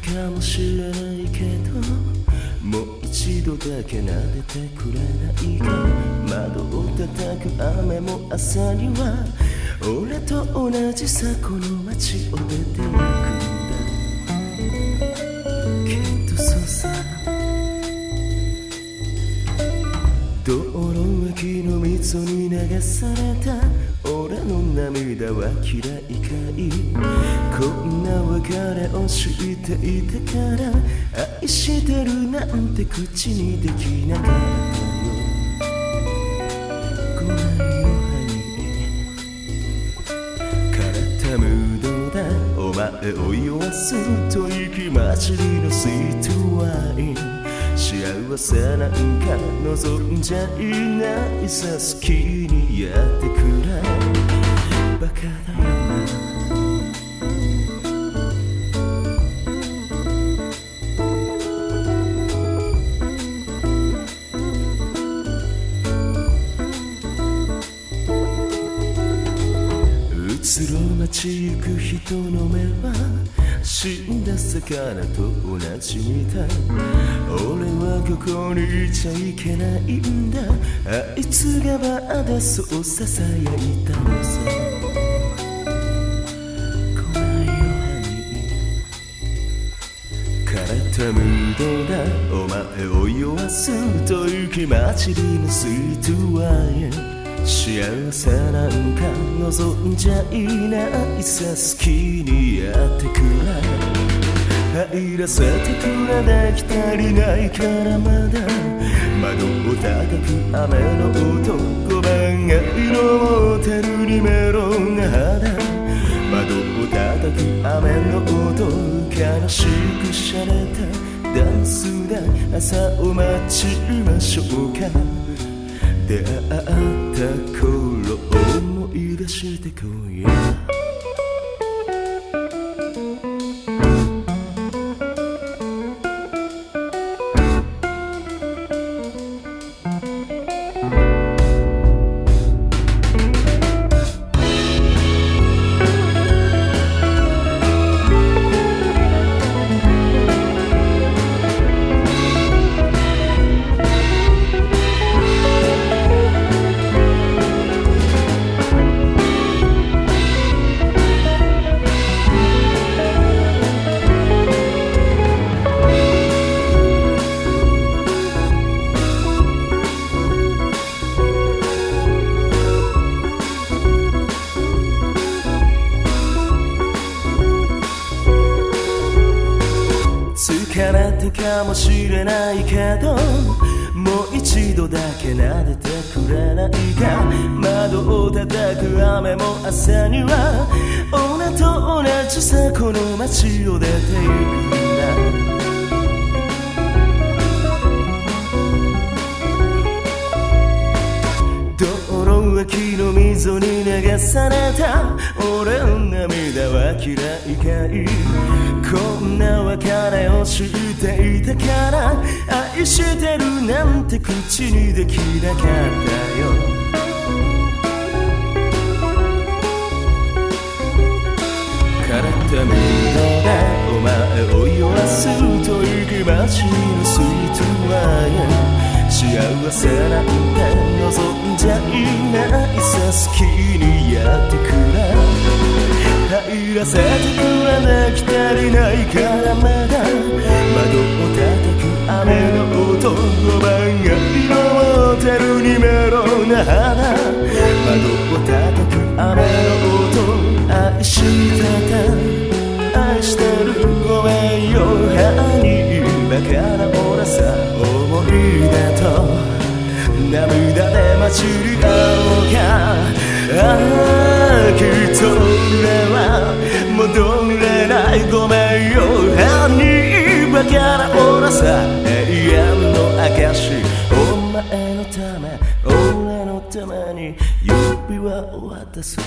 かもしれないけどもう一度だけ撫でてくれないか。窓を叩く雨も朝には俺と同じさこの街を出ていくんだ。きっとそうさ道路脇の溝に流された俺の涙は嫌いかいこんな別れを知っていたから愛してるなんて口にできなかったよごめんよハニー体ムードだお前を酔わ。すと息混じりのスイートワイン幸せなんか望んじゃいないさ好きにやっ死んだ魚と同じみたい。俺はここにいちゃいけないんだ。あいつがバーでそうささやいたのさ。ごめんよハニー体ムードだ。お前を酔わすと雪混じりのスイートワイン幸せなんか望んじゃいないさ。好きにやってくれ入らせてくれなき足りないからまだ窓を叩く雨の音5番街のホテルにメロンが肌窓を叩く雨の音悲しくしゃれたダンスだ朝を待ちましょうか出会った頃思い出してこいたかもしれないけどもう一度だけ撫でてくれないか。窓を叩く雨も朝には俺と同じさこの街を出て行くんだ。脇の溝に流された。俺の涙は嫌いかい。こんな別れを知っていたから愛してるなんて口にできなかったよ。体ムードでお前を酔わすと息待ちのスイートワイン。幸せなんて望んじゃいないさ好きにやってくれ。入らせてくれなき足りないからまだ窓を叩く雨の音5番街のホテルにメロンな花。窓を叩く雨の音。愛してた愛してるごめんよ。ハニーバカな俺さ思い出と。涙で混じり合おうか。ああきっと俺は戻れないごめんよ。ハニーバカな俺さ永遠の証お前のため俺のために指輪を渡すぜ